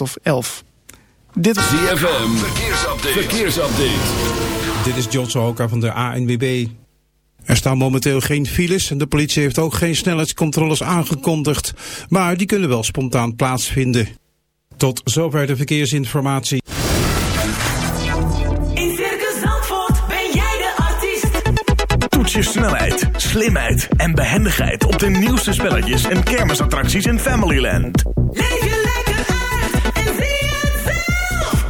of 11. Dit is ZFM, verkeersupdate. verkeersupdate. Dit is John Sohoka van de ANWB. Er staan momenteel geen files en de politie heeft ook geen snelheidscontroles aangekondigd. Maar die kunnen wel spontaan plaatsvinden. Tot zover de verkeersinformatie. In Circus Zandvoort ben jij de artiest. Toets je snelheid, slimheid en behendigheid op de nieuwste spelletjes en kermisattracties in Familyland. Leef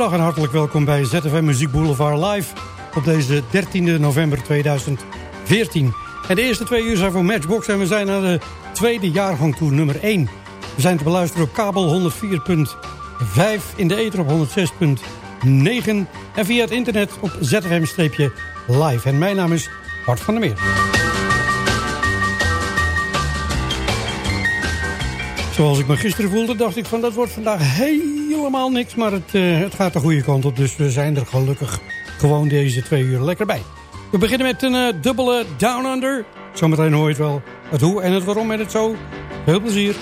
Goedemiddag en hartelijk welkom bij ZFM Muziek Boulevard Live op deze 13 november 2014. En de eerste twee uur zijn voor Matchbox en we zijn naar de tweede jaargang toe, nummer 1. We zijn te beluisteren op kabel 104.5, in de ether op 106.9 en via het internet op ZFM-live. En mijn naam is Bart van der Meer. Zoals ik me gisteren voelde, dacht ik van dat wordt vandaag helemaal niks. Maar het, eh, het gaat de goede kant op, dus we zijn er gelukkig gewoon deze twee uur lekker bij. We beginnen met een eh, dubbele Down Under. Zometeen hoor wel. Het hoe en het waarom en het zo. Veel plezier.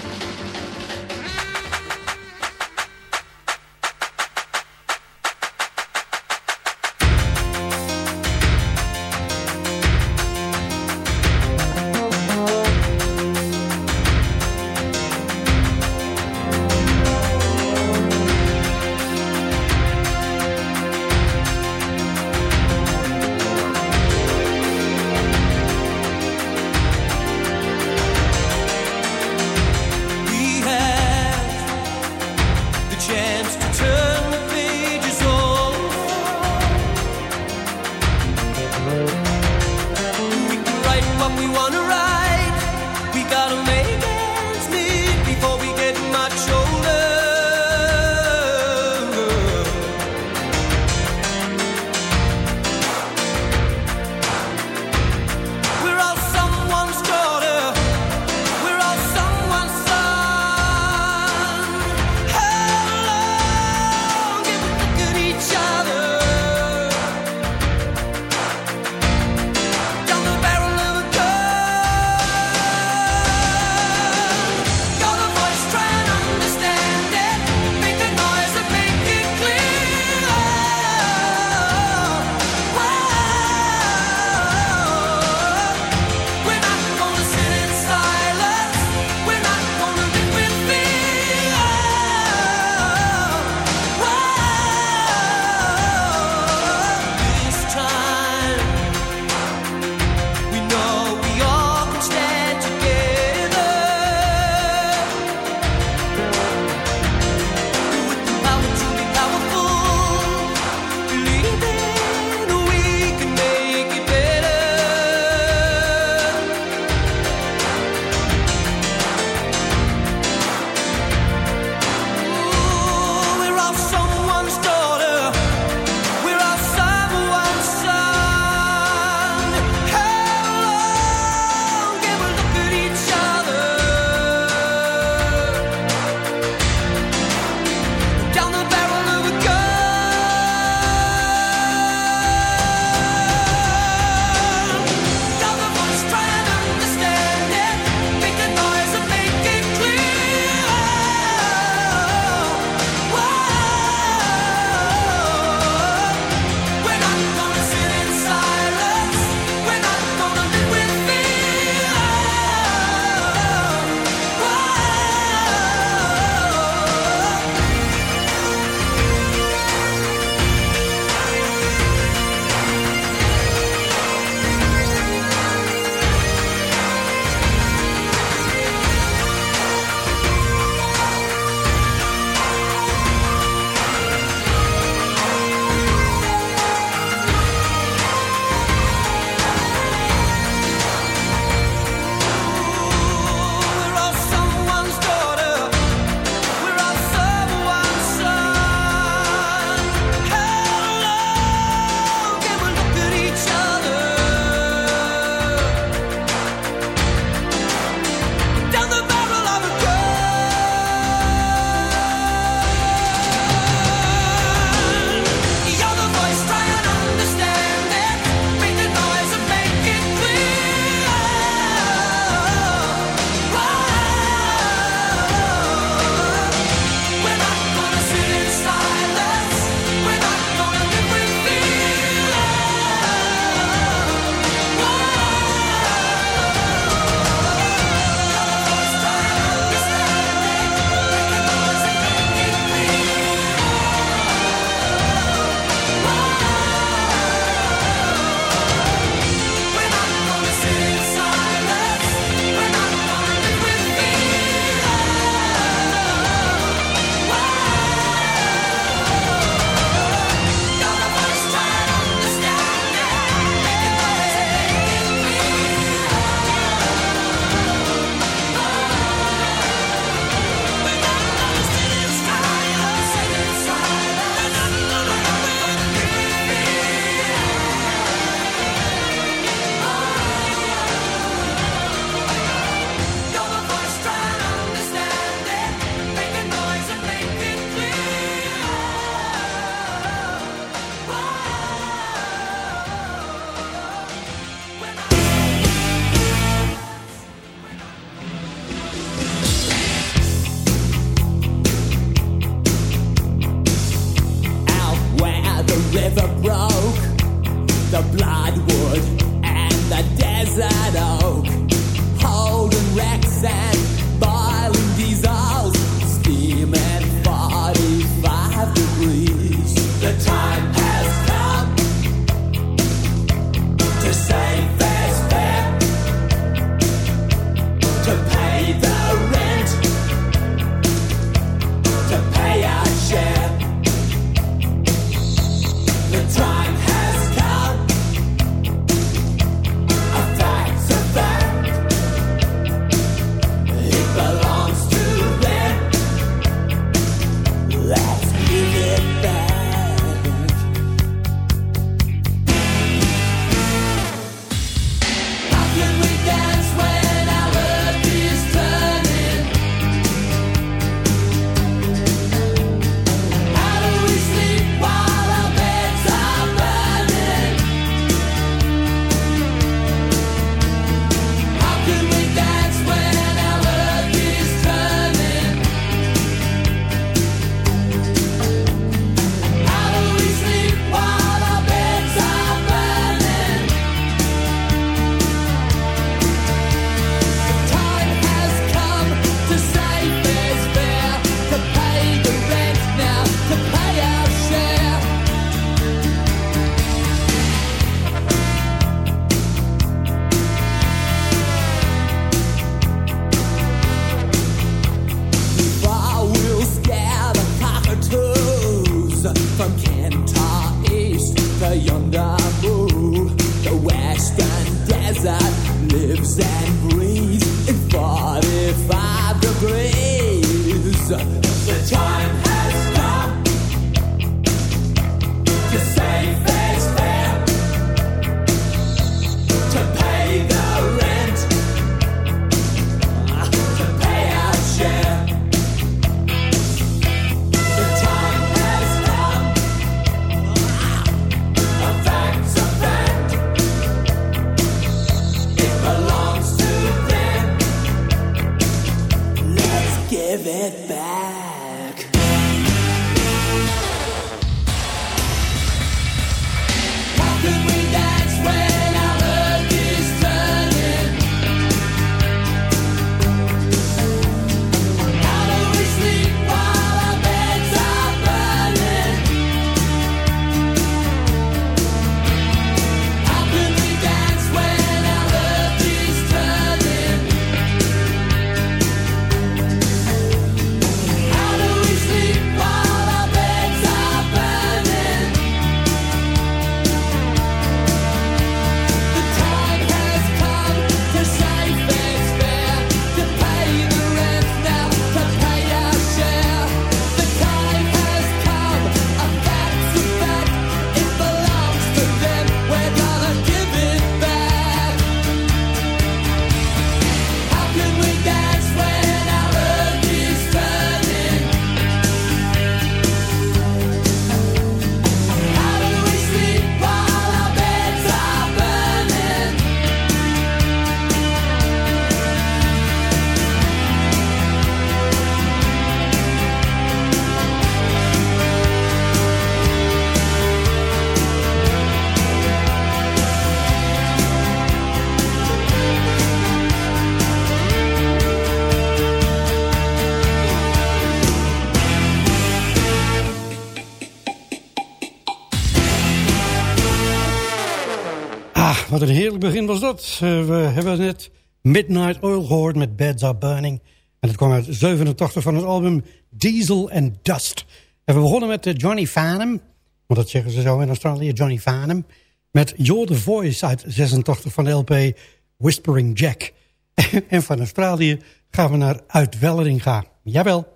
Wat een heerlijk begin was dat. Eh, we hebben net Midnight Oil gehoord met Beds Are Burning. En dat kwam uit 87 van het album Diesel and Dust. En we begonnen met eh, Johnny Farnham. Want dat zeggen ze zo in Australië, Johnny Farnham. Met You're the Voice uit 86 van de LP Whispering Jack. en van Australië gaan we naar Uitwelleringa. Jawel.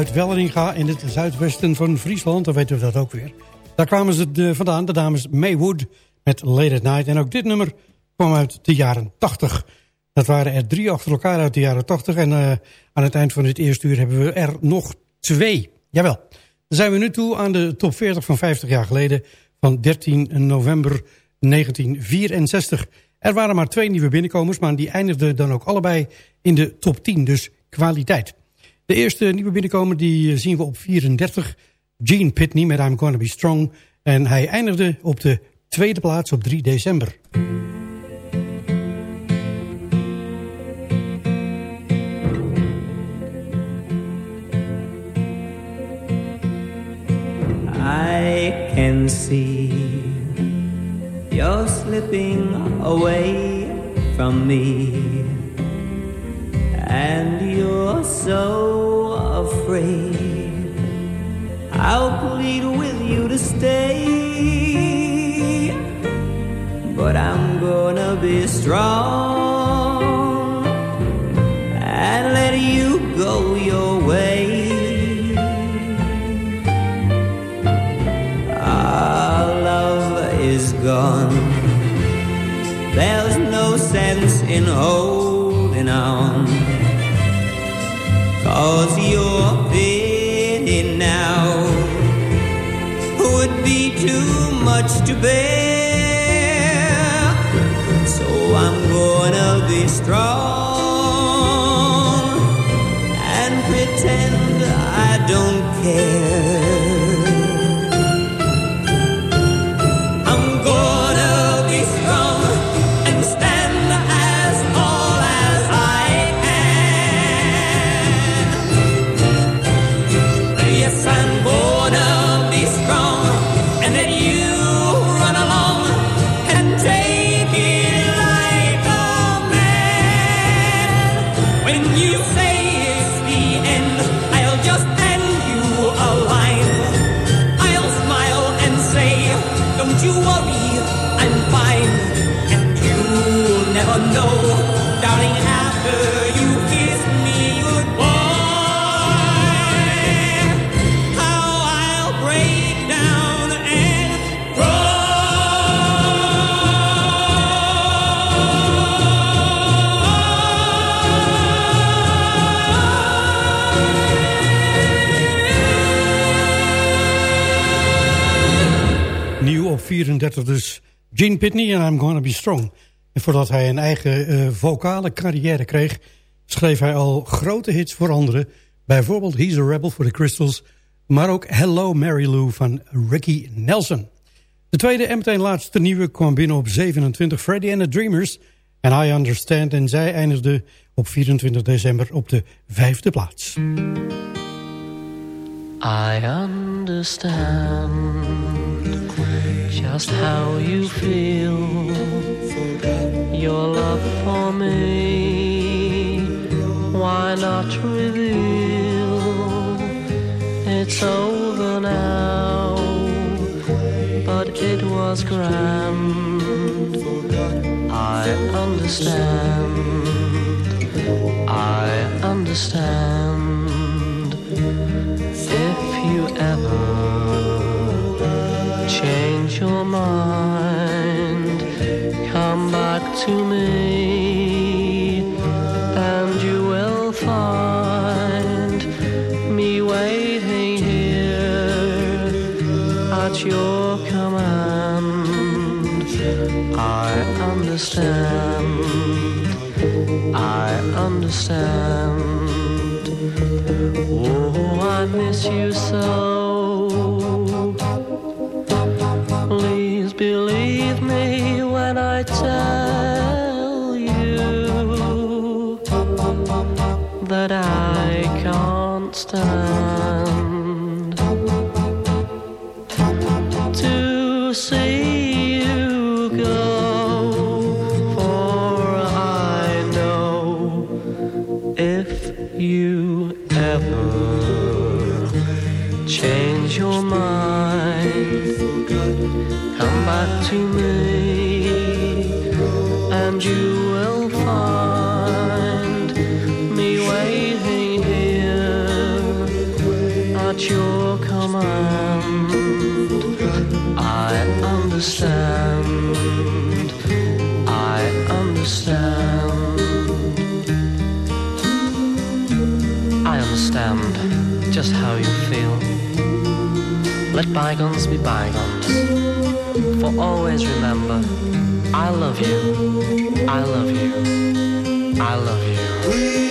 Uit Welleringa in het zuidwesten van Friesland, dan weten we dat ook weer. Daar kwamen ze vandaan, de dames Maywood met Late at Night. En ook dit nummer kwam uit de jaren 80. Dat waren er drie achter elkaar uit de jaren 80. En eh, aan het eind van dit eerste uur hebben we er nog twee. Jawel. Dan zijn we nu toe aan de top 40 van 50 jaar geleden... van 13 november 1964. Er waren maar twee nieuwe binnenkomers... maar die eindigden dan ook allebei in de top 10, dus kwaliteit. De eerste nieuwe binnenkomer die eh, zien we op 34. Gene Pitney met I'm Gonna Be Strong. En hij eindigde op de tweede plaats op 3 december. I can see you're slipping away from me, and you're so afraid. I'll plead with you to stay, but I'm gonna be strong much to bear. So I'm gonna be strong 1938 dus Gene Pitney en I'm Gonna Be Strong. En voordat hij een eigen eh, vocale carrière kreeg... schreef hij al grote hits voor anderen. Bijvoorbeeld He's a Rebel voor The Crystals... maar ook Hello Mary Lou van Ricky Nelson. De tweede en meteen laatste nieuwe kwam binnen op 27... Freddy and the Dreamers en I Understand... en zij eindigde op 24 december op de vijfde plaats. I understand just how you feel. Your love for me, why not reveal? It's over now, but it was grand. I understand, I understand. If you ever your mind, come back to me, and you will find me waiting here at your command. I understand, I understand. Oh, I miss you so. star. Just how you feel. Let bygones be bygones. For always remember, I love you. I love you. I love you.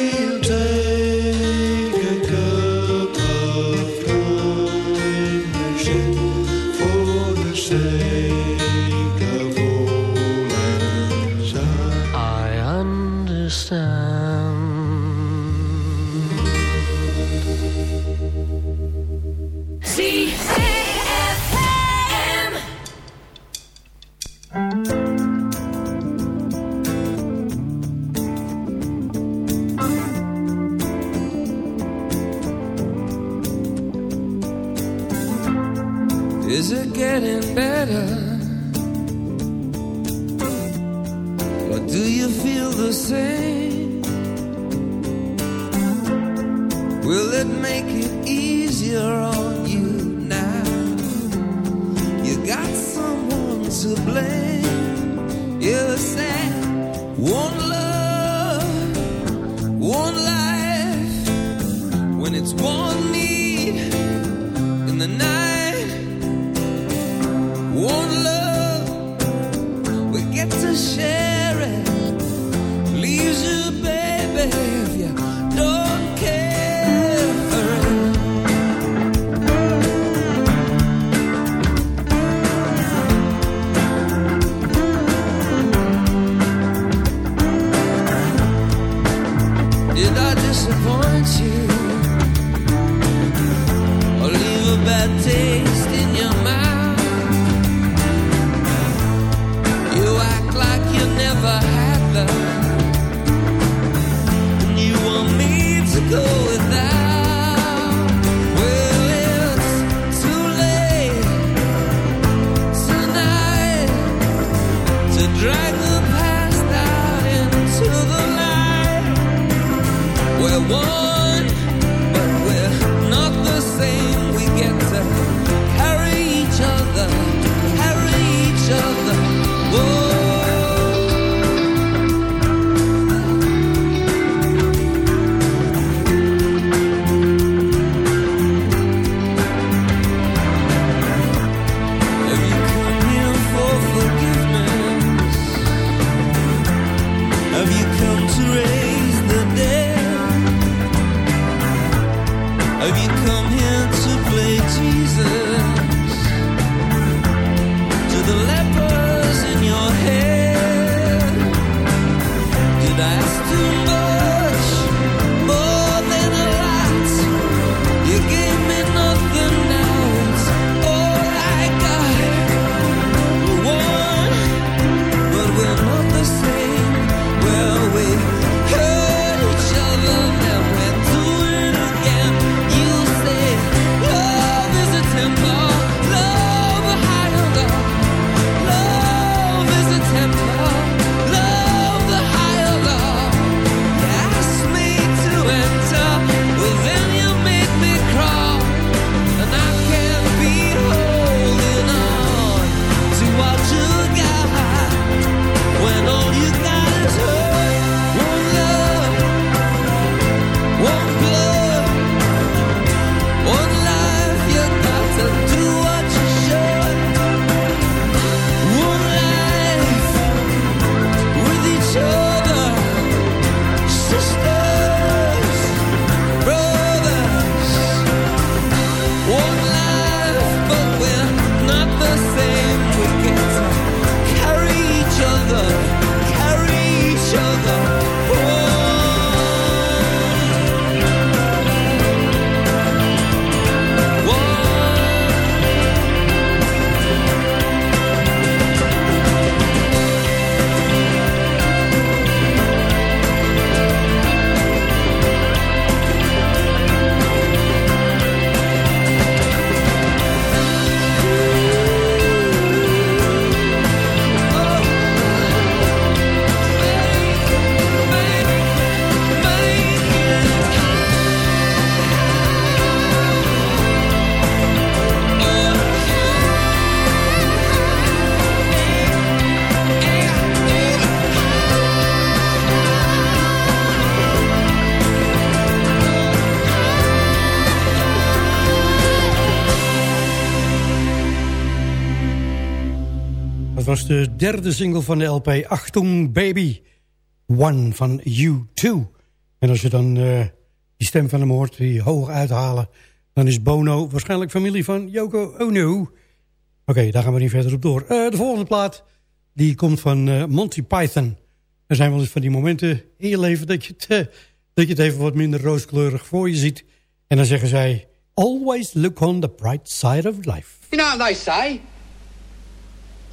De derde single van de LP Achtung Baby One van U2. En als je dan eh, die stem van hem hoort, die hoog uithalen... dan is Bono waarschijnlijk familie van Yoko Ono. Oké, daar gaan we niet verder op door. Eh, de volgende plaat die komt van eh, Monty Python. Er zijn wel eens van die momenten in je leven... dat je, het, dat je het even wat minder rooskleurig voor je ziet. En dan zeggen zij... Always look on the bright side of life. You know what they say?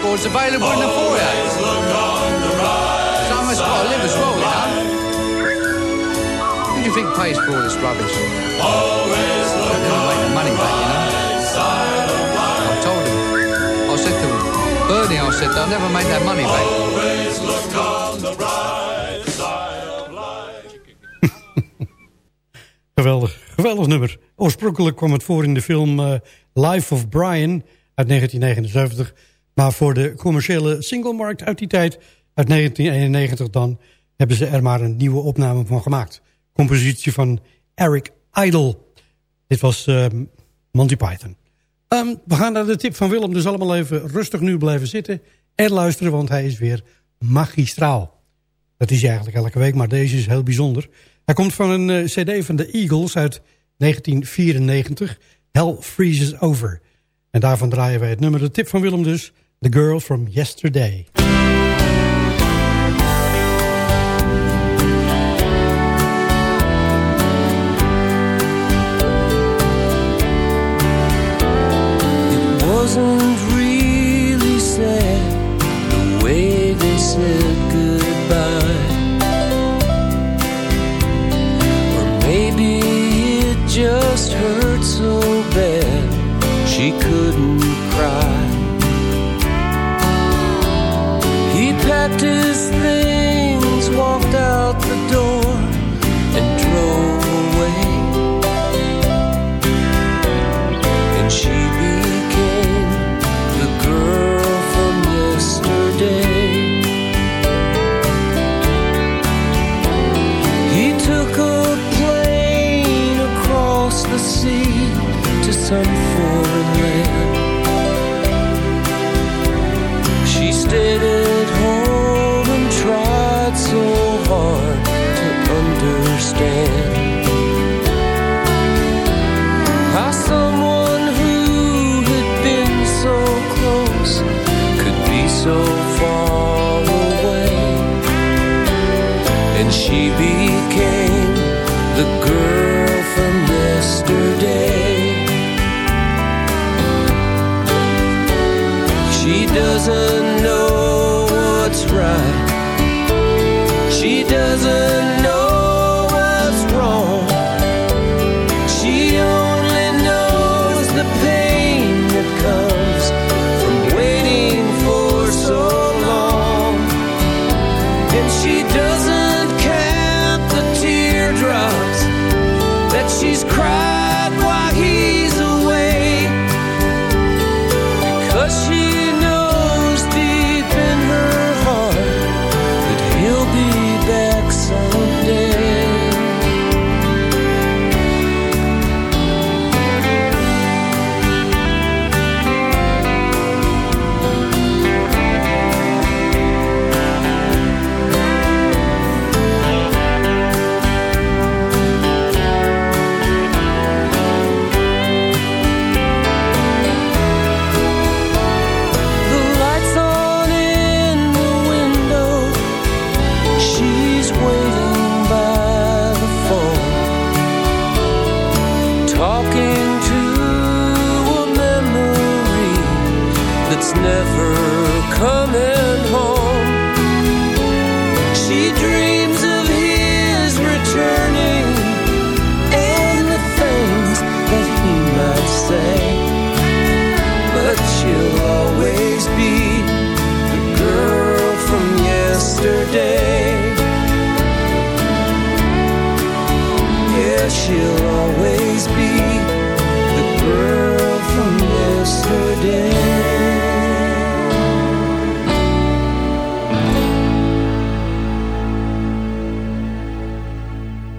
record's available in the foyer. Someone's got to live as well, you know. Who do you think pays for all this rubbish? Always look make the money back, you know. I told him. I said to him, Bernie, I said, they'll never make that money back. Geweldig, geweldig nummer. Oorspronkelijk kwam het voor in de film eh, Life of Brian uit 1979. Maar voor de commerciële singlemarkt uit die tijd, uit 1991 dan... hebben ze er maar een nieuwe opname van gemaakt. Compositie van Eric Idle. Dit was eh, Monty Python. Ehm, we gaan naar de tip van Willem, dus allemaal even rustig nu blijven zitten... en luisteren, want hij is weer magistraal. Dat is hij eigenlijk elke week, maar deze is heel bijzonder. Hij komt van een eh, cd van de Eagles uit 1994, Hell Freezes Over. En daarvan draaien wij het nummer, de tip van Willem dus... The Girl from Yesterday. It wasn't the girl from yesterday. She doesn't know what's right.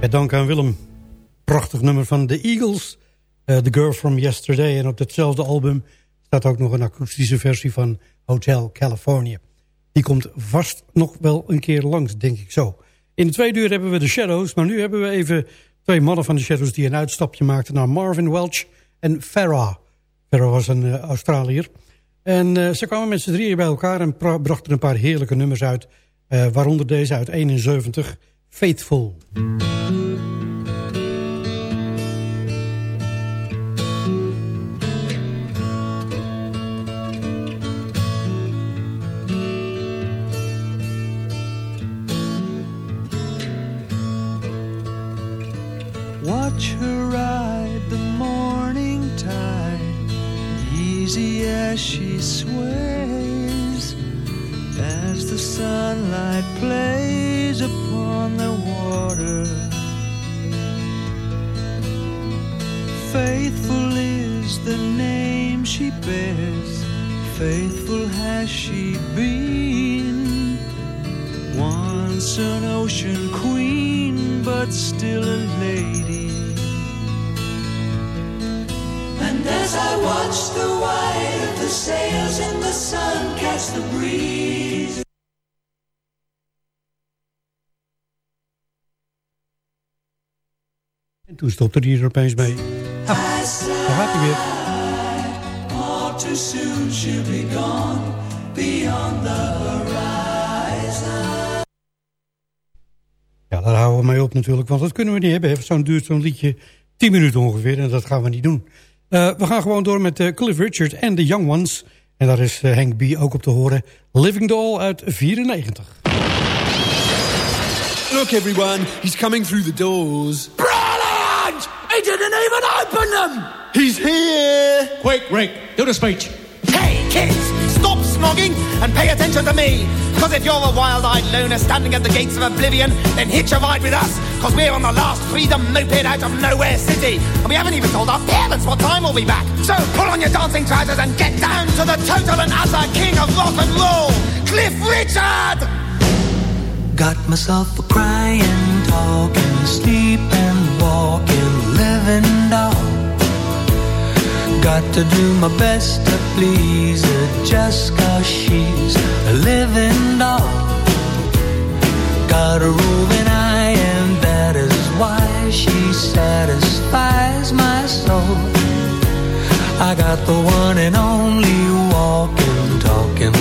Met dank aan Willem. Prachtig nummer van The Eagles. eh, The Girl from Yesterday. En op datzelfde album staat ook nog een akoestische versie van Hotel California. Die komt vast nog wel een keer langs, denk ik zo. In de tweede uur hebben we de Shadows. Maar nu hebben we even twee mannen van de Shadows... die een uitstapje maakten naar Marvin Welch en Farah. Farah was een Australiër. En eh, ze kwamen met z'n drieën bij elkaar... en brachten een paar heerlijke nummers uit. waaronder deze uit 71 Faithful. Watch her ride the morning tide, easy as she sways, as the sunlight plays upon the water. Faithful is the name she bears, faithful has she been. Once an ocean queen, but still a lady. And as I watch the white of the sails in the sun catch the breeze. Toen stopte hij er opeens mee. Daar gaat hij weer. All too soon she'll be gone beyond the horizon. Ja, daar houden we mee op natuurlijk, want dat kunnen we niet hebben. Zo'n duurt zo'n liedje 10 minuten ongeveer en dat gaan we niet doen. Eh, we gaan gewoon door met eh, Cliff Richard en The Young Ones. En daar is eh, Hank B. ook op te horen. Living Doll uit 94. Look, everyone, he's coming through the doors. Brilliant! Even open them! He's here! Quick, Rick, do the speech. Hey, kids, stop snogging and pay attention to me. Because if you're a wild-eyed loner standing at the gates of oblivion, then hitch a ride with us. Because we're on the last freedom moped out of Nowhere City. And we haven't even told our parents what time we'll be back. So pull on your dancing trousers and get down to the total and utter king of rock and roll, Cliff Richard! Got myself a crying, talking, sleeping, walking, Got to do my best to please her just cause she's a living doll. Got a roving eye and that is why she satisfies my soul. I got the one and only walking, talking,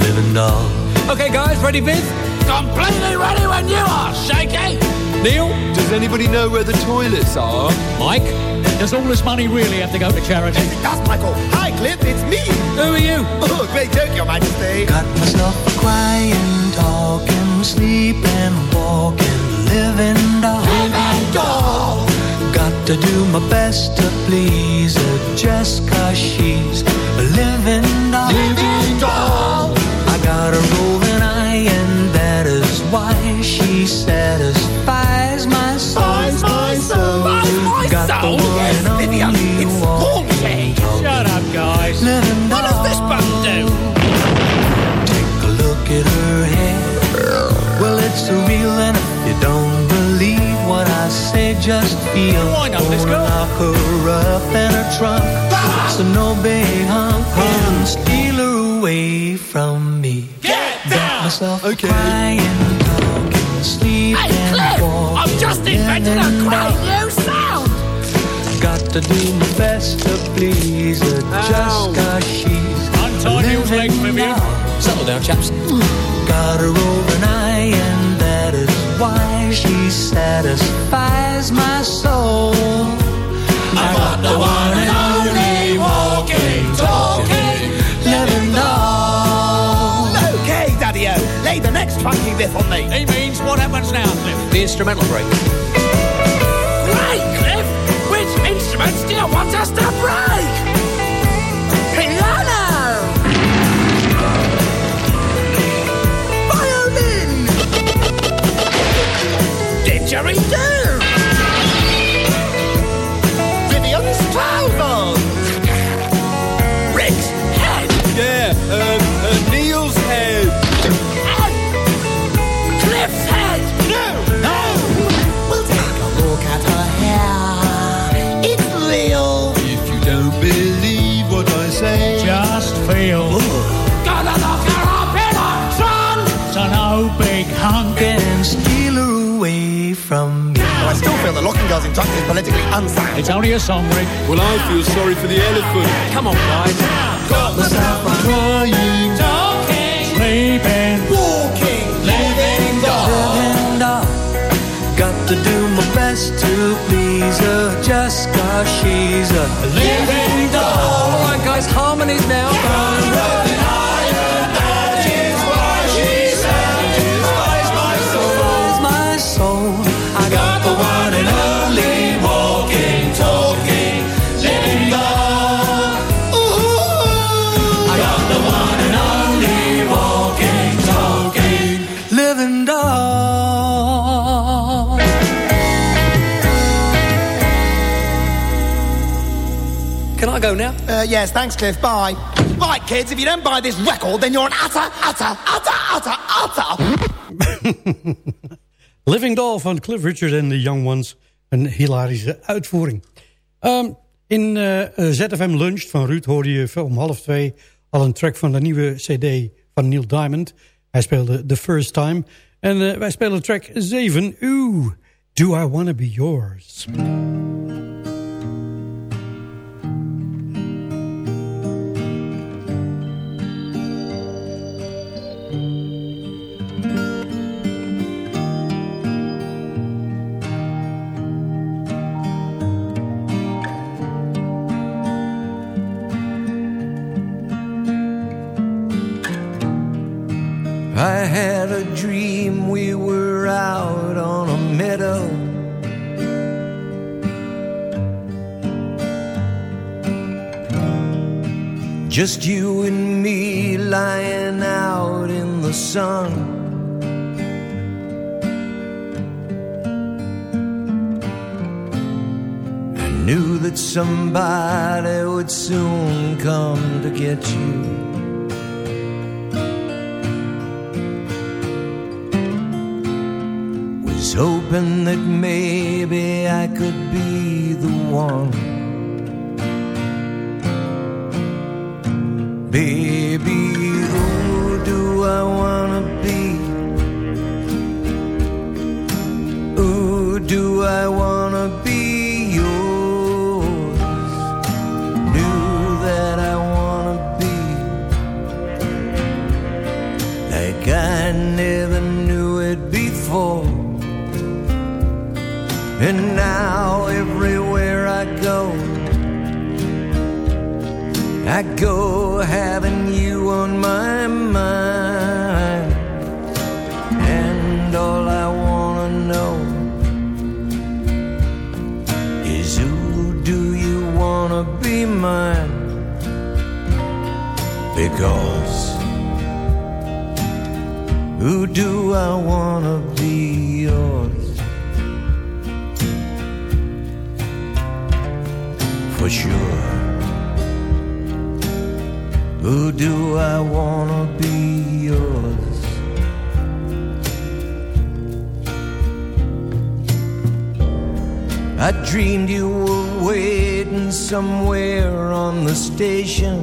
living doll. Okay, guys, ready, Viv? Completely ready when you are, Shaky! Neil? Does anybody know where the toilets are? Mike? Does all this money really have to go to charity? Yes, it does, Michael. Hi, Cliff, it's me. Who are you? Oh, great joke, Your Majesty. Got myself a crying, talking, sleeping, walking, living doll. Living doll. Got to do my best to please her just cause she's a living doll. Living doll. Just feel. Why not? Let's go. Lock her up in her trunk, so no big hunk can steal her away from me. Get down! myself Okay. crying, talking, sleeping, Hey, Cliff! walking, I've just invented a great new sound! Got to do my best to please her, just Ow. cause she's Untie legs, living Vivian. Settle down, chaps. Got her over an eye, and that is why she satisfies my soul. I got the one and only walking, talking, living doll. Okay, Daddy-O, lay the next funky riff on me. He means what happens now, Cliff? The instrumental break. Right, Cliff! Which instruments do you want us to Jerry are locking girls in trunks is politically unsound. It's only a song, Rick. Well, I feel sorry for the elephant. Come on, guys. Got myself a crying, talking, sleeping, walking, living dog. Got to do my best to please her just cause she's a living doll. Alright guys, harmonies now. Yes, thanks, Cliff. Bye. Right, kids, if you don't buy this record, then you're an utter, utter, utter, utter, utter. Living Doll van Cliff Richard en The Young Ones. Een hilarische uitvoering. Ehm, in eh, eh, ZFM Lunch van Ruud hoorde je om half twee... al een track van de nieuwe cd van Neil Diamond. Hij speelde The First Time. En eh, wij spelen track 7. Ooh, Do I Wanna Be Yours. Just you and me lying out in the sun. I knew that somebody would soon come to get you. was hoping that maybe I could be the one. Go having you on my mind. And all I wanna know is who do you wanna be mine? Because who do I wanna do I wanna be yours? I dreamed you were waiting somewhere on the station.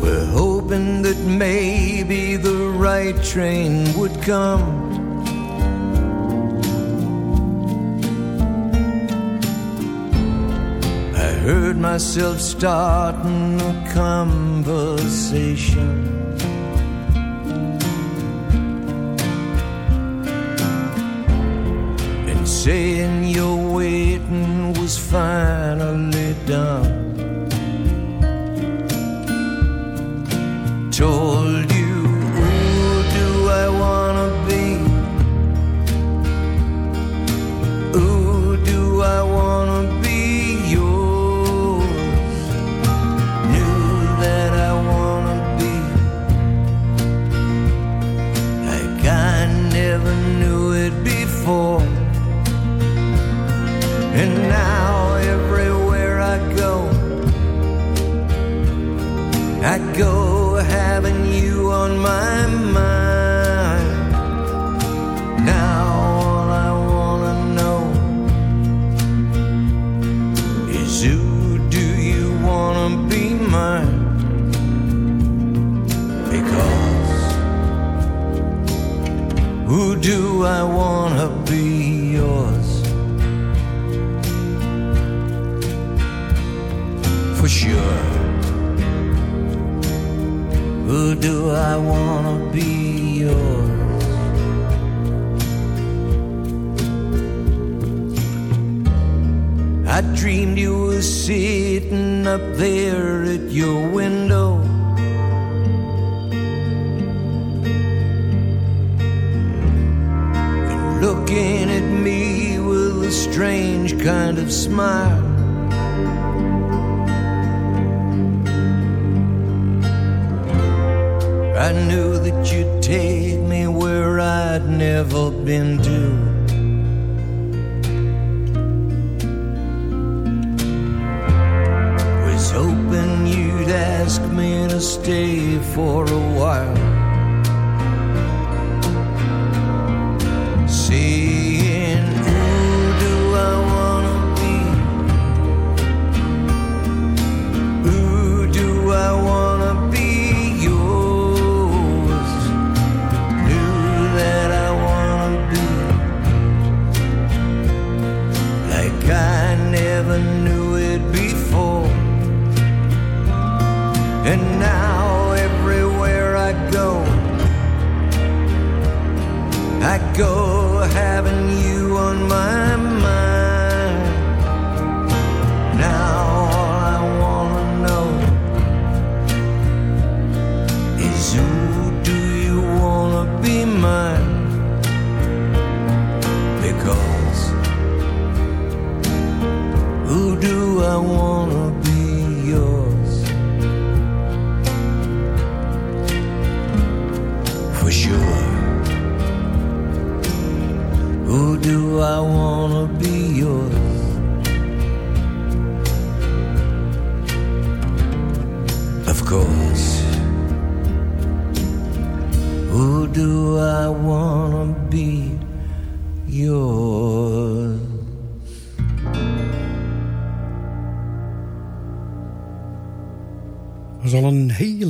We're hoping that maybe the right train would come. Myself starting a conversation. And saying your waiting was finally done. hoping you'd ask me to stay for a while.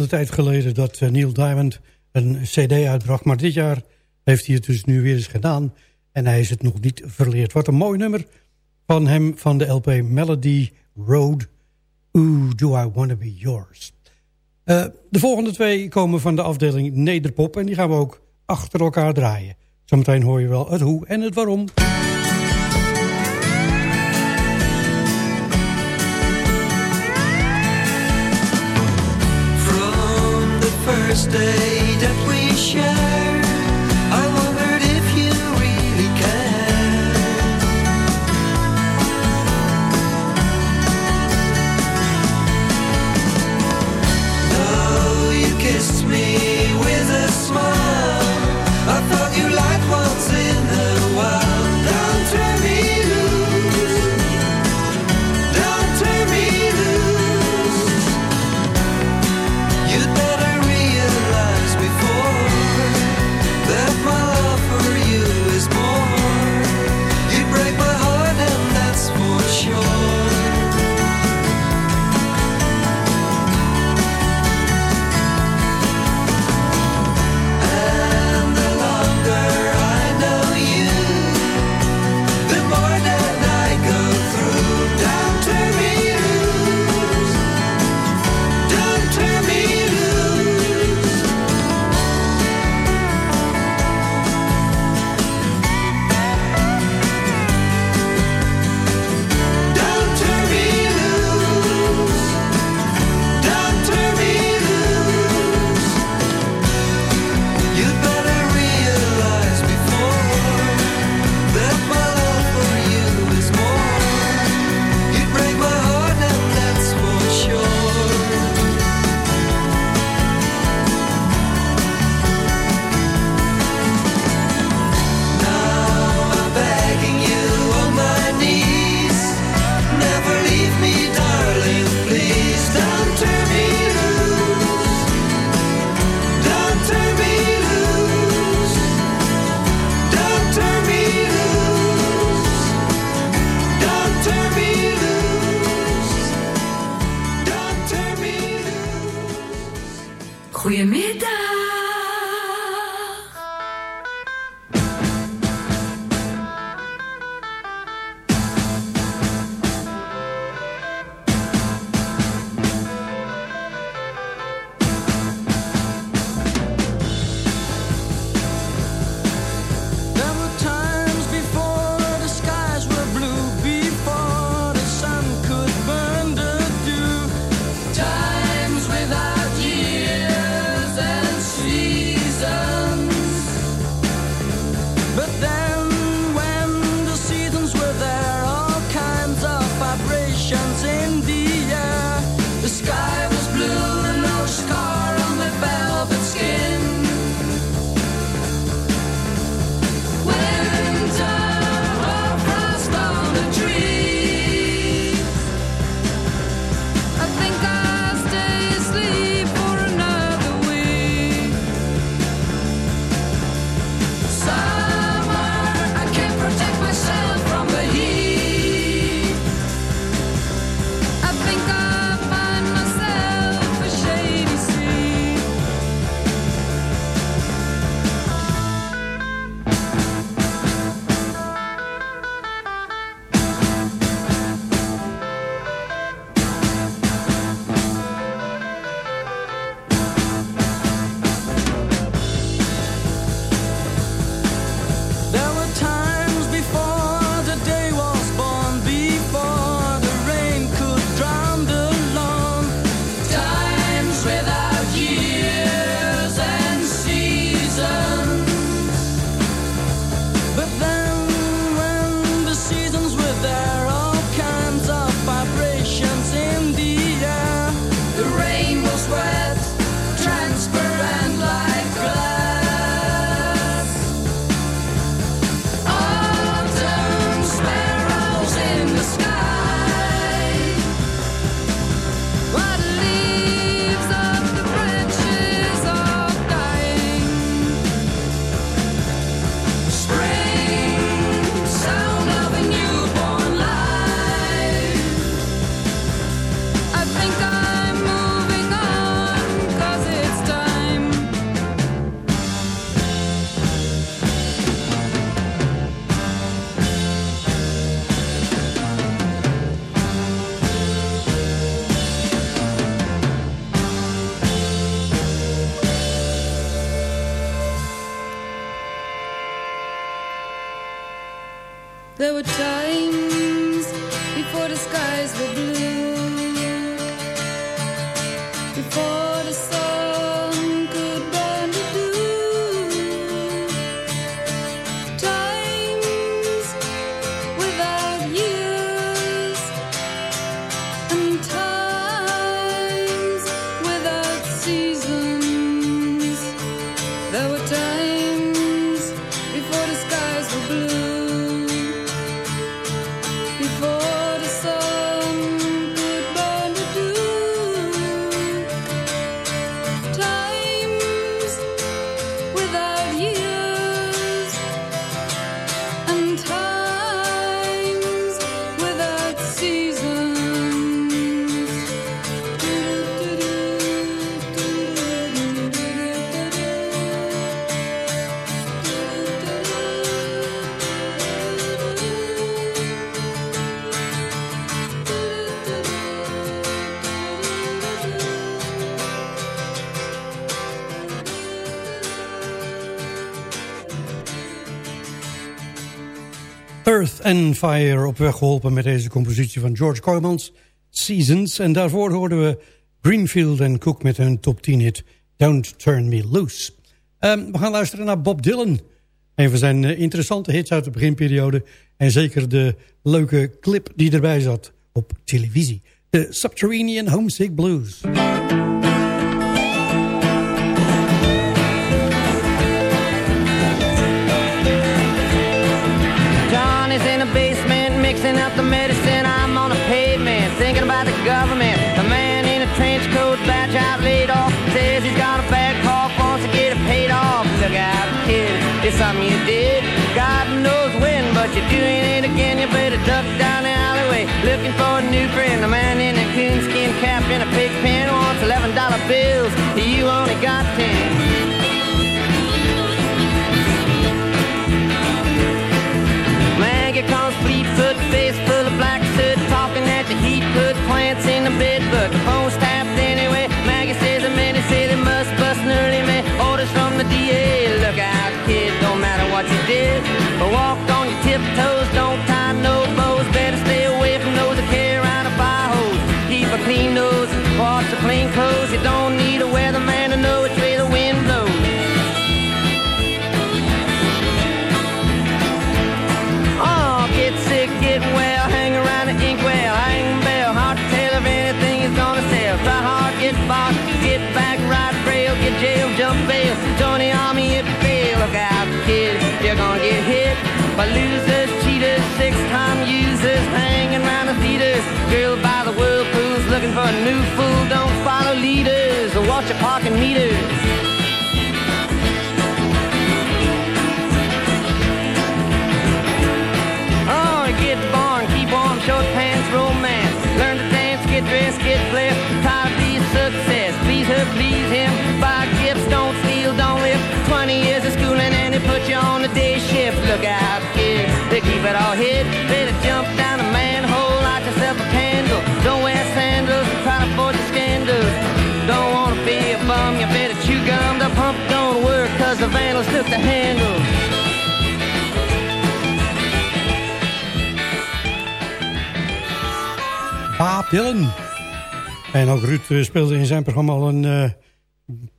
tijd geleden dat eh, Neil Diamond een cd uitbracht. Maar dit jaar heeft hij het dus nu weer eens gedaan. En hij is het nog niet verleerd. Wat een mooi nummer van hem van de LP Melody Road. Ooh, do I wanna be yours. Eh, de volgende twee komen van de afdeling Nederpop. En die gaan we ook achter elkaar draaien. Zometeen hoor je wel het hoe en het waarom. this day that we share. Earth and Fire op weg geholpen met deze compositie van George Coymans, Seasons. En daarvoor hoorden we Greenfield en Cook met hun top 10 hit Don't Turn Me Loose. Ehm, we gaan luisteren naar Bob Dylan. Een van zijn eh, interessante hits uit de beginperiode. En zeker de leuke clip die erbij zat op televisie. De Subterranean Homesick Blues. Something you did. God knows when, but you're doing it again. You better duck down the alleyway looking for a new friend. The man in a coonskin cap and a pig pen wants eleven dollar bills. You only got ten. What you did. But walk by losers, cheaters, six-time users, hanging around the theaters. Girl by the whirlpools, looking for a new fool. Don't follow leaders or watch your parking meters. Oh, get born, keep warm, short pants, romance. Learn to dance, get dressed, get blessed. To be a success. Please her, please him. Buy gifts, don't steal, don't live. 20 years of schooling and they put you on shift. Look out, kid, they keep it all hid. Better jump down a manhole, light yourself a candle. Don't wear sandals, try to avoid the scandals. Don't wanna be a bum, you better chew gum. The pump don't work, cause the vandals took the handle. Bob Dylan. En ook Ruud eh, speelde in zijn programma al een eh,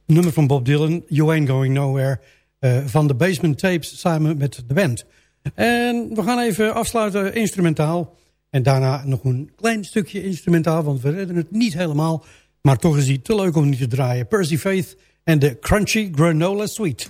nummer van Bob Dylan, You Ain't Going Nowhere, van de Basement Tapes samen met de band. En we gaan even afsluiten instrumentaal. En daarna nog een klein stukje instrumentaal, want we redden het niet helemaal. Maar toch is die te leuk om niet te draaien. Percy Faith en de Crunchy Granola Sweet.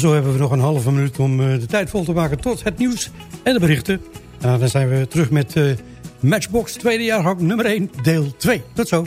Zo hebben we nog een halve minuut om eh, de tijd vol te maken tot het nieuws en de berichten. Nou, dan zijn we terug met eh, Matchbox tweede jaargang nummer 1 deel 2. Tot zo.